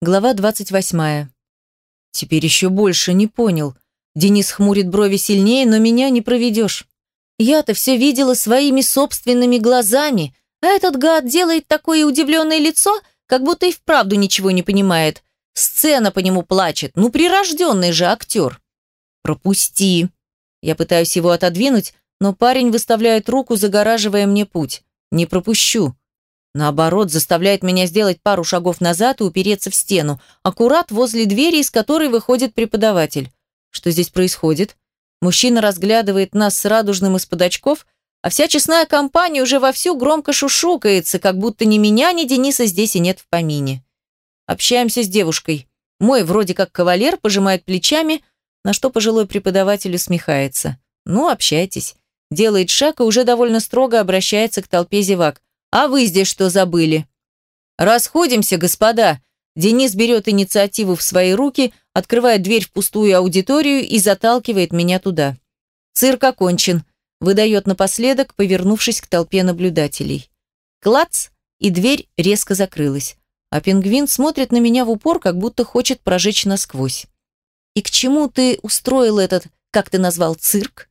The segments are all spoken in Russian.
Глава 28. Теперь еще больше не понял. Денис хмурит брови сильнее, но меня не проведешь. Я-то все видела своими собственными глазами, а этот гад делает такое удивленное лицо, как будто и вправду ничего не понимает. Сцена по нему плачет, ну прирожденный же актер. «Пропусти!» Я пытаюсь его отодвинуть, но парень выставляет руку, загораживая мне путь. «Не пропущу!» Наоборот, заставляет меня сделать пару шагов назад и упереться в стену, аккурат возле двери, из которой выходит преподаватель. Что здесь происходит? Мужчина разглядывает нас с радужным из-под очков, а вся честная компания уже вовсю громко шушукается, как будто ни меня, ни Дениса здесь и нет в помине. Общаемся с девушкой. Мой, вроде как кавалер, пожимает плечами, на что пожилой преподаватель усмехается. Ну, общайтесь. Делает шаг и уже довольно строго обращается к толпе зевак. А вы здесь что забыли? Расходимся, господа. Денис берет инициативу в свои руки, открывает дверь в пустую аудиторию и заталкивает меня туда. Цирк окончен, выдает напоследок, повернувшись к толпе наблюдателей. Клац, и дверь резко закрылась. А пингвин смотрит на меня в упор, как будто хочет прожечь насквозь. «И к чему ты устроил этот, как ты назвал, цирк?»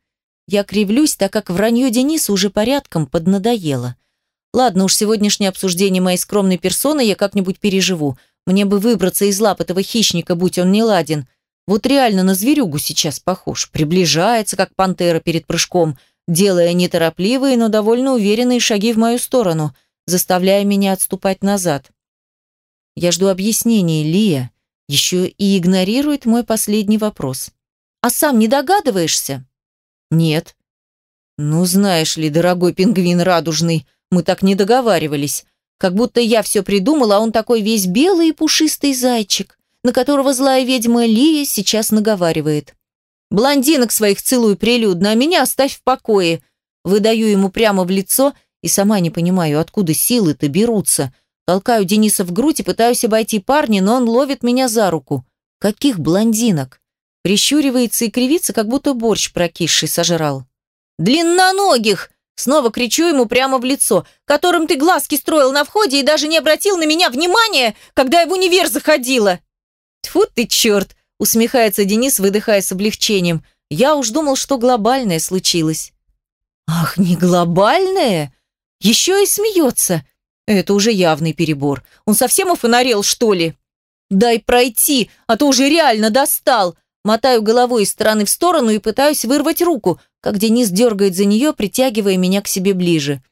Я кривлюсь, так как вранье Дениса уже порядком поднадоело. Ладно уж, сегодняшнее обсуждение моей скромной персоны я как-нибудь переживу. Мне бы выбраться из лап этого хищника, будь он не ладен. Вот реально на зверюгу сейчас похож. Приближается, как пантера перед прыжком, делая неторопливые, но довольно уверенные шаги в мою сторону, заставляя меня отступать назад. Я жду объяснений, Лия. Еще и игнорирует мой последний вопрос. «А сам не догадываешься?» «Нет». «Ну, знаешь ли, дорогой пингвин радужный, мы так не договаривались. Как будто я все придумала, а он такой весь белый и пушистый зайчик, на которого злая ведьма Лия сейчас наговаривает. Блондинок своих целую прилюдно, а меня оставь в покое. Выдаю ему прямо в лицо и сама не понимаю, откуда силы-то берутся. Толкаю Дениса в грудь и пытаюсь обойти парня, но он ловит меня за руку. Каких блондинок? Прищуривается и кривится, как будто борщ прокисший сожрал. «Длинноногих!» Снова кричу ему прямо в лицо, которым ты глазки строил на входе и даже не обратил на меня внимания, когда я в универ заходила. Тьфу ты, черт, усмехается Денис, выдыхая с облегчением. Я уж думал, что глобальное случилось. Ах, не глобальное? Еще и смеется. Это уже явный перебор. Он совсем офонарел, что ли? Дай пройти, а то уже реально достал. Мотаю головой из стороны в сторону и пытаюсь вырвать руку, как Денис дергает за нее, притягивая меня к себе ближе.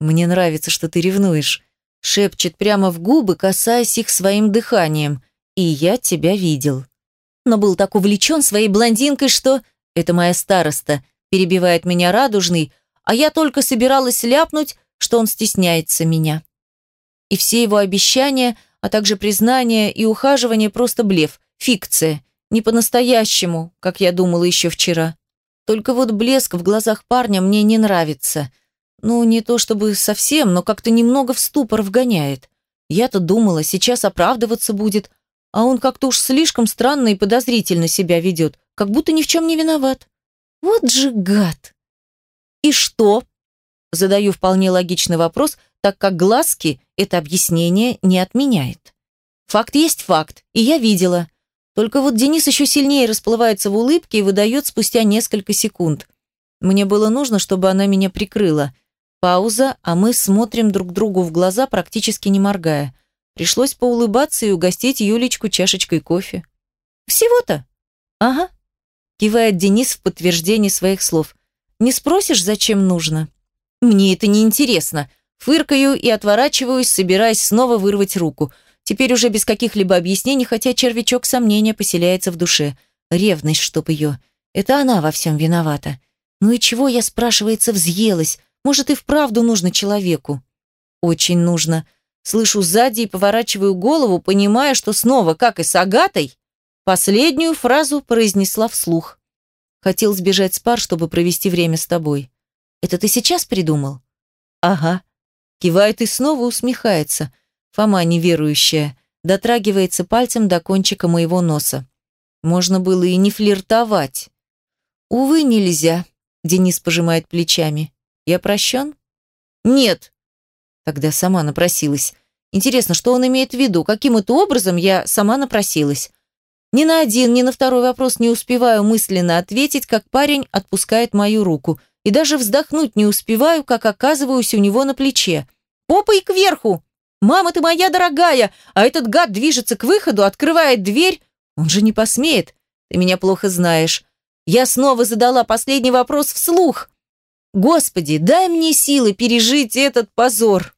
«Мне нравится, что ты ревнуешь», — шепчет прямо в губы, касаясь их своим дыханием. «И я тебя видел». Но был так увлечен своей блондинкой, что... «Это моя староста», — перебивает меня радужный, а я только собиралась ляпнуть, что он стесняется меня. И все его обещания, а также признания и ухаживание просто блеф, фикция, не по-настоящему, как я думала еще вчера. Только вот блеск в глазах парня мне не нравится. Ну, не то чтобы совсем, но как-то немного в ступор вгоняет. Я-то думала, сейчас оправдываться будет, а он как-то уж слишком странно и подозрительно себя ведет, как будто ни в чем не виноват. Вот же гад! И что? Задаю вполне логичный вопрос, так как глазки это объяснение не отменяет. Факт есть факт, и я видела. Только вот Денис еще сильнее расплывается в улыбке и выдает спустя несколько секунд. Мне было нужно, чтобы она меня прикрыла. Пауза, а мы смотрим друг другу в глаза, практически не моргая. Пришлось поулыбаться и угостить Юлечку чашечкой кофе. «Всего-то?» «Ага», – кивает Денис в подтверждение своих слов. «Не спросишь, зачем нужно?» «Мне это не интересно. Фыркаю и отворачиваюсь, собираясь снова вырвать руку – Теперь уже без каких-либо объяснений, хотя червячок сомнения поселяется в душе. Ревность, чтоб ее. Это она во всем виновата. Ну и чего я, спрашивается, взъелась? Может, и вправду нужно человеку? Очень нужно. Слышу сзади и поворачиваю голову, понимая, что снова, как и с Агатой, последнюю фразу произнесла вслух. Хотел сбежать с пар, чтобы провести время с тобой. Это ты сейчас придумал? Ага. Кивает и снова усмехается. Фома неверующая, дотрагивается пальцем до кончика моего носа. Можно было и не флиртовать. Увы, нельзя. Денис пожимает плечами. Я прощен? Нет. Тогда сама напросилась. Интересно, что он имеет в виду? Каким это образом я сама напросилась? Ни на один, ни на второй вопрос не успеваю мысленно ответить, как парень отпускает мою руку. И даже вздохнуть не успеваю, как оказываюсь у него на плече. Попой кверху! «Мама, ты моя дорогая!» А этот гад движется к выходу, открывает дверь. Он же не посмеет. Ты меня плохо знаешь. Я снова задала последний вопрос вслух. Господи, дай мне силы пережить этот позор.